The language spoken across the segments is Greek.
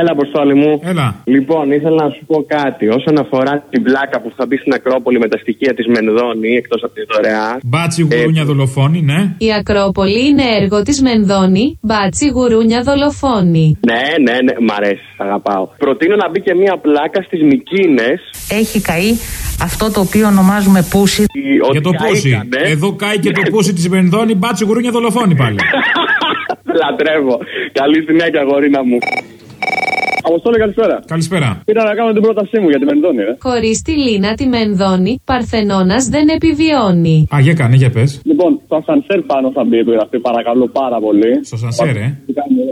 Έλα, Αποστόλη μου. Έλα. Λοιπόν, ήθελα να σου πω κάτι. Όσον αφορά την πλάκα που θα μπει στην Ακρόπολη με τα στοιχεία της Μενδώνη, εκτός από τη δωρεάς. Μπάτσι γουρούνια δολοφόνη, ναι. Η Ακρόπολη είναι έργο της Μενδώνη, μπάτσι γουρούνια δολοφόνη. Ναι, ναι, ναι, μ' αρέσει, αγαπάω. Προτείνω να μπει και μία πλάκα στις Μικίνες. Έχει καεί αυτό το οποίο ονομάζουμε πούσι. Για το πούσι. Εδώ κάει και το πούσι της Μενδώνη, μπάτσι γουρούνια δολοφόνη πάλι. Λατρεύω. Καλή συνέχεια, γορίνα μου. Αποστόλη, καλησπέρα. Καλησπέρα. Πήρα να κάνω την πρότασή μου για τη Μενδώνη, ε. Χωρίς τη Λίνα τη Μενδώνη, Παρθενώνας δεν επιβιώνει. Α, για κάνε, για πες. Λοιπόν, το ασανσέρ πάνω θα μπει επιγραφή, παρακαλώ πάρα πολύ. Στο σανσέρ, ε.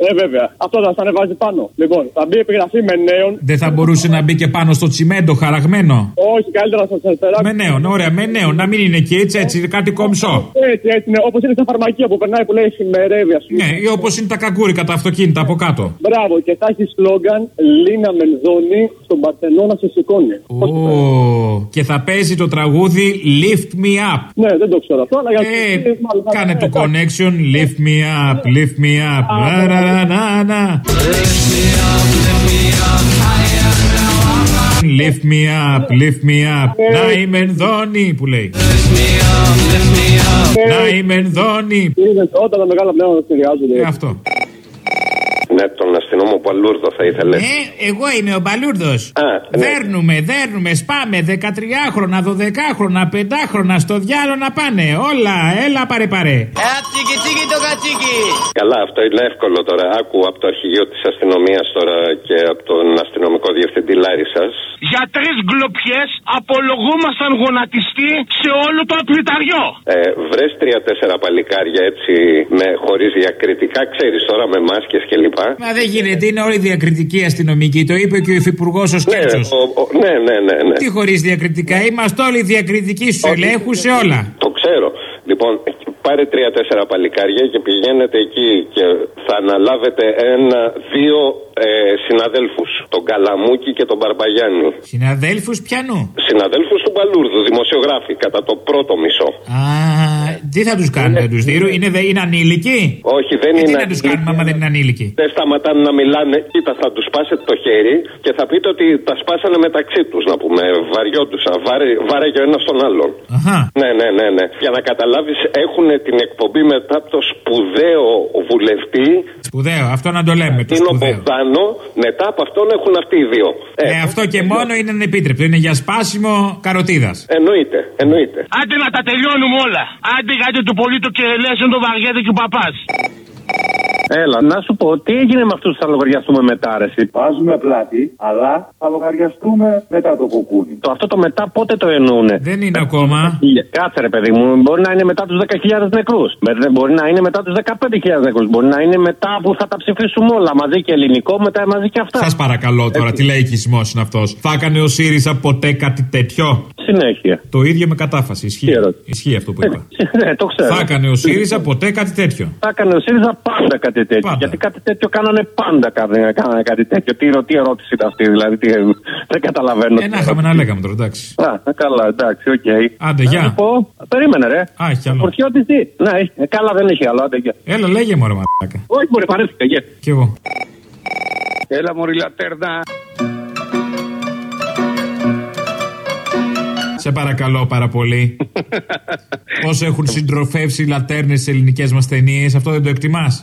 Ε, βέβαια. Αυτό θα σα ανεβάζει πάνω. Λοιπόν, θα μπει επιγραφή με νέον. Δεν θα μπορούσε να μπει και πάνω στο τσιμέντο χαραγμένο. Όχι, καλύτερα σα ασανσέρ. Με νέον, ωραία, με νέον. Να μην είναι εκεί έτσι, έτσι, κάτι κομψό. Έτσι, έτσι είναι. Όπως είναι στα φαρμακεία που περνάει που λέει διημερεύει, ας πούμε. Ναι, ή όπως είναι τα καγκούρικα τα αυτοκίνητα από κάτω. Μπράβο, και θα έχεις σλόγκαν Λίνα Μενδώνη στον Παρθενώνα σε σηκώνει. Ω, και θα παίζει το τραγούδι Lift Me Up. Ναι, δεν το ξέρω αυτό, αλλά για Ε, κάνε το connection Lift Me Up, Lift Me Up. Ρα, ρα, ρα, να, να. Lift me up, lift me up. Να είναι η Μενδώνη που λέει. Να είμαι ενδόνη. Όταν τα μεγάλα πνεύματα συνδυάζονται. Ε, Αυτό. Ναι, τον αστυνόμο Παλούρδο θα ήθελε. Ε, εγώ είμαι ο Μπαλούρδο. Α, ναι. Δέρνουμε, δέρνουμε, σπάμε 13χρονα, 12χρονα, 5χρονα στο διάλογο να πάνε. Όλα, έλα παρε παρε. Καλά, αυτό είναι εύκολο τώρα. Άκου από το αρχηγείο της αστυνομίας τώρα και από τον αστυνομικό διευθυντή Λάρισα. Για τρεις γκλοπιέ απολογούμασταν γονατιστή σε όλο το απληταριό. Ε, Βρες τρία-τέσσερα παλικάρια έτσι με χωρίς διακριτικά, ξέρεις τώρα με μάσκες κλπ. Μα δεν γίνεται, είναι όλη διακριτική αστυνομική. Το είπε και ο υφυπουργός ο Ναι, Σκέτσο. ο- ο- ναι, ναι, ναι, ναι. Τι χωρίς διακριτικά, είμαστε όλοι διακριτικοί στους ελέγχους σε όλα. Το ξέρω. Λοιπόν, πάρε τρία-τέσσερα παλικάρια και πηγαίνετε εκεί και θα αναλάβετε ένα-δύο ε, συναδέλφους. Τον Καλαμούκη και τον Μπαρμπαγιάννη. Συναδέλφους πιανού; Συναδέλφους του Μπαλούρδου, δημοσιογράφοι, κατά το πρώτο μισό. Α, τι θα τους κάνουμε, τους δίνουν, είναι, δε- είναι ανήλικοι; Όχι, δεν Ε, τι είναι. να τους κάνουμε άμα δεν είναι ανήλικοι; Δεν σταματάνε να μιλάνε. Κοίτα, θα τους σπάσετε το χέρι και θα πείτε ότι τα σπάσανε μεταξύ τους, να πούμε. Βαριόντουσαν. Βάρε, βάρε και ο ένας τον άλλον. Αχα. Ναι, ναι, ναι, ναι. Για να καταλάβεις, έχουν την εκπομπή μετά από το σπουδαίο βουλευτή Σπουδαίο, αυτό να το λέμε. Το Τίνο σπουδαίο. Μπογδάνο. Μετά από αυτόν έχουν αυτοί οι δύο. Ε, αυτό και μόνο είναι ανεπίτρεπτο. Είναι για σπάσιμο καροτίδας. Εννοείται, εννοείται. Άντε να τα τελειώνουμε όλα. Άντε γιατί του πολύ το κερελέσιο το βαριέται και ο παπάς. Έλα, να σου πω, τι έγινε με αυτούς που θα λογαριαστούμε μετά, ρε. εσύ; Βάζουμε πλάτη, αλλά θα λογαριαστούμε μετά το κουκούνι. Το, αυτό το μετά πότε το εννοούνε; Δεν είναι ακόμα. Κάτσε ρε παιδί μου, μπορεί να είναι μετά τους 10.000 νεκρούς. Μπορεί να είναι μετά τους 15.000 νεκρούς. Μπορεί να είναι μετά που θα τα ψηφίσουμε όλα μαζί και ελληνικό, μετά μαζί και αυτά. Σας παρακαλώ τώρα, τι λαϊκισμός είναι αυτός. Θα έκανε ο ΣΥΡΙΖΑ ποτέ κάτι τέτοιο; Συνέχεια. Το ίδιο με κατάφαση. Ισχύει. Τι ερώτηση. Ισχύει αυτό που είπα. Ναι, το ξέρω. Θα έκανε ο ΣΥΡΙΖΑ ποτέ κάτι τέτοιο; Θα έκανε ο ΣΥΡΙΖΑ πάντα κάτι τέτοιο. Πάντα. Γιατί κάτι τέτοιο κάνανε πάντα κάνανε, κάνανε κάτι τέτοιο. Τι, ερω- τι ερώτηση ήταν αυτή, δηλαδή. Τι, δεν καταλαβαίνω. Ε, να είχαμε να λέγαμε τώρα, εντάξει. Α, καλά, εντάξει, οκ. Άντε, Να γεια. σου πω, περίμενε, ρε. Α, έχει άλλο. Φορτιώτη τι; Ναι, έχει- ε, καλά, δεν έχει άλλο. Άντε, γεια. Έλα, λέγε μου, ρε μαλάκα. Όχι, μπορεί, βαρέθηκα, γεια. Κι εγώ. Έλα μωρή λατέρνα. Σε παρακαλώ πάρα πολύ. Όσο έχουν συντροφεύσει οι λατέρνες στις ελληνικές μας ταινίες, αυτό δεν το εκτιμάς;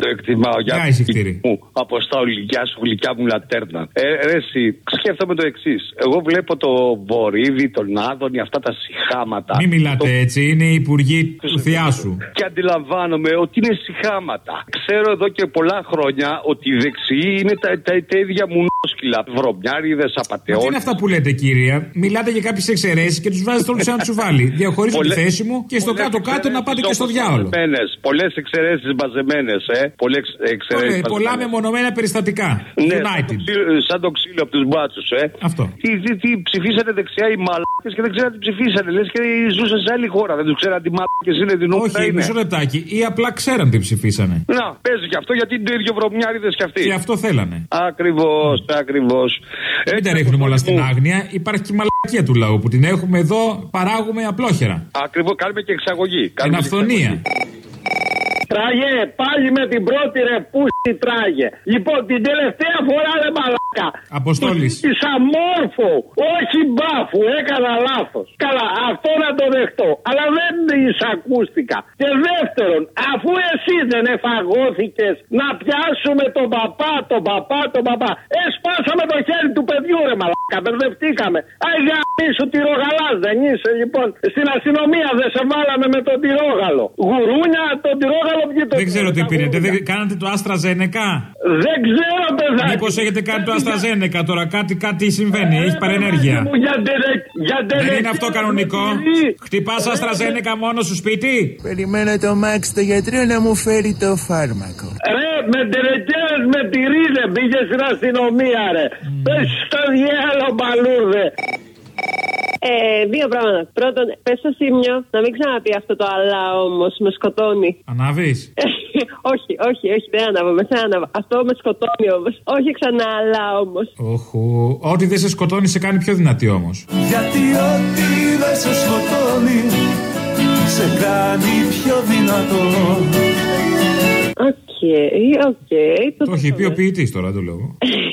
Το εκτιμάω. Γεια, εισηκτήρι. μου. Αποστόλη, γεια σου, γλυκιά μου λατέρνα. Ε, ρε, εσύ, σκέφτομαι το εξής. Εγώ βλέπω το Βορύδη, τον Άδωνη, αυτά τα συχάματα. Μην μιλάτε έτσι, είναι οι υπουργοί του θεάσου. Και αντιλαμβάνομαι ότι είναι συχάματα. Ξέρω εδώ και πολλά χρόνια ότι οι δεξιοί είναι τα, τα, τα ίδια μουνόσκυλα. Βρωμιάριδε, Μα τι απαταιώνε. είναι αυτά που λέτε, κύρια. Μιλάτε για κάποιες εξαιρέσεις και τους βάζετε όλου σε ένα τσουβάλι. Διαχωρίζω τη Πολλές- θέση μου και στο πολλές κάτω-κάτω να πάτε και στο εξαιρέσεις διάολο. μαζεμένες, Πολλές εξαιρέσεις μαζεμένες, ε. Πολλές εξαιρέσεις Ωραία, πολλά μαζεμένες. μεμονωμένα περιστατικά. Ναι, σαν το, United. ξύλο, σαν το ξύλο από τους μπάτσους, ε. Αυτό. Τι, τι, τι ψηφίσανε δεξιά οι μαλάκες και δεν ξέραν τι ψηφίσανε. Λες και ζούσαν σε άλλη χώρα. Δεν τους ξέραν τι μαλάκες είναι, την ώρα Όχι, είναι. μισό λεπτάκι. Ή απλά ξέραν τι ψηφίσανε. Να, παίζει και αυτό γιατί είναι το ίδιο βρωμιάριδες κι αυτοί. Και αυτό θέλανε. Ακριβώς, ακριβώς. Μην τα ρίχνουμε όλα στην άγνοια. Υπάρχει και η μαλακία του λαού που την έχουμε εδώ, παράγουμε απλόχερα. Ακριβώς, κάνουμε και εξαγωγή. Εν Κάνουμε και αυθονία. εξαγωγή. Τράγε, πάλι με την πρώτη ρε πούστη τράγε. Λοιπόν, την τελευταία φορά ρε μαλάκα. Αποστόλης. Τη αμόρφο, όχι μπάφου, έκανα λάθος. Καλά, αυτό να το δεχτώ. Αλλά δεν εισακούστηκα. Και δεύτερον, αφού εσύ δεν εφαγώθηκες να πιάσουμε τον παπά, τον παπά, τον παπά. Εσπάσαμε το χέρι του παιδιού, ρε μαλάκα. Μπερδευτήκαμε. Αγιά σου τυρογαλά δεν είσαι, λοιπόν. Στην αστυνομία δεν σε βάλαμε με τον τυρόγαλο. Γουρούνια, τον τυρόγαλο βγήκε το Δεν ξέρω τι πήρετε. Δεν κάνατε το Άστρα Ζένεκα. Δεν ξέρω, παιδάκι. Μήπως έχετε κάνει το Άστρα Ζένεκα τώρα; Κάτι, κάτι συμβαίνει. Έχει παρενέργεια. Μου, για τε- για Δεν είναι τελετή- αυτό κανονικό. Χτυπάς Άστρα Ζένεκα μόνος σου σπίτι; Περιμένω το Μάξ το γιατρό να μου φέρει το φάρμακο. Ρε, με τερεκέρες με τυρί δεν πήγε στην αστυνομία, ρε. Πες στο διάλο, μπαλούρδε. Ε, δύο πράγματα. Πρώτον, πες στο Σίμιο να μην ξαναπεί αυτό το αλλά όμως, με σκοτώνει. Ανάβεις; όχι, όχι, όχι, δεν ανάβω, με σε ανάβω. Αυτό με σκοτώνει όμως. Όχι ξανά αλλά όμως. Όχου. Ό,τι δεν σε σκοτώνει σε κάνει πιο δυνατή όμως. Γιατί ό,τι δεν σε σκοτώνει σε κάνει πιο δυνατό. OK, OK. Το έχει πει ο ποιητής τώρα, το λέω.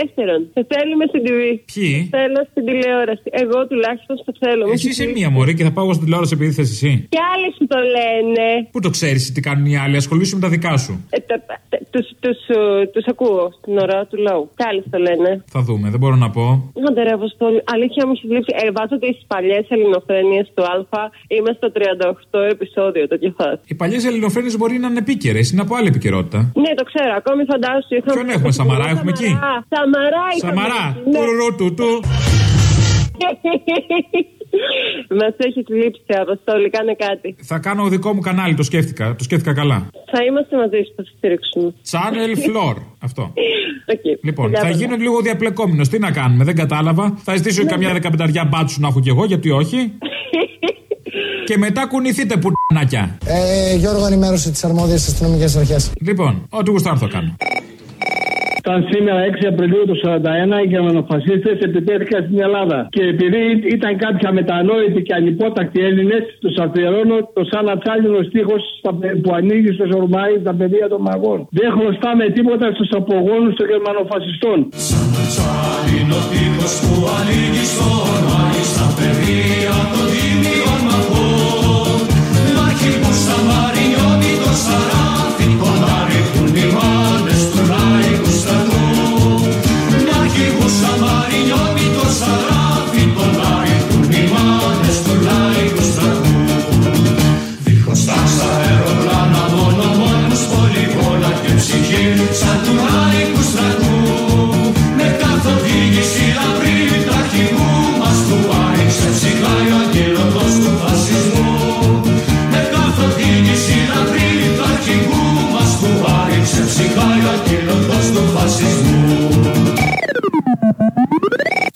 ε, δεύτερον, σε θέλουμε στην TV. Ποιοι; Θέλω στην τηλεόραση. Εγώ τουλάχιστον σε θέλω. Εσύ είσαι μία μωρή και θα πάω εγώ στην τηλεόραση επειδή θες εσύ. Και άλλοι σου το λένε. Πού το ξέρεις τι κάνουν οι άλλοι, ασχολήσου με τα δικά σου. Ε, τα- τα- τους, τους, ε, τους ακούω στην ώρα του λόγου. Και άλλοι στο λένε. Θα δούμε, δεν μπορώ να πω. Άντε ρε Αποστόλη, αλήθεια μου έχει λείψει. Ε, βάζω τις παλιές ελληνοφρένειες του Α. Είμαι στο 38 επεισόδιο, το κεφάς. Οι παλιές ελληνοφρένειες μπορεί να είναι επίκαιρες, είναι από άλλη επικαιρότητα. Ναι, το ξέρω. Ακόμη φαντάσου. Είχαμε... Ποιον έχουμε, Σαμαρά, έχουμε εκεί; Σαμαρά, είχαμε Σαμαρά, εκεί, ναι. τουρουρού του του. Μας έχει λείψει, Αποστόλη, κάνε κάτι. Θα κάνω δικό μου κανάλι, το σκέφτηκα. Το σκέφτηκα καλά. Θα είμαστε μαζί σου, θα σε στηρίξουμε. Channel Floor. Αυτό. Okay. Λοιπόν, θα γίνω λίγο διαπλεκόμενος. Τι να κάνουμε, δεν κατάλαβα. Θα ζητήσω καμιά δεκαπενταριά μπάτσους να έχω κι εγώ, γιατί όχι. Και μετά κουνηθείτε πουτανάκια. Ε, Γιώργο, ενημέρωσε τις αρμόδιες αστυνομικές αρχές. Λοιπόν, ό,τι γουστάρω θα κάνω. Ήταν σήμερα 6 Απριλίου του 1941 οι γερμανοφασίστες επιτέθηκαν στην Ελλάδα. Και επειδή ήταν κάποια μετανόητοι και ανυπότακτοι Έλληνες, τους αφιερώνω το σαν ατσάλινο στίχος που ανοίγει στο Σορμάι στα παιδεία των μαγών. Δεν χρωστάμε τίποτα στους απογόνους των γερμανοφασιστών. Τσάλινο τείχος που ανοίγει στο ορμάι στα παιδεία των Μ' αρχηγούς στα Μαρινιώτη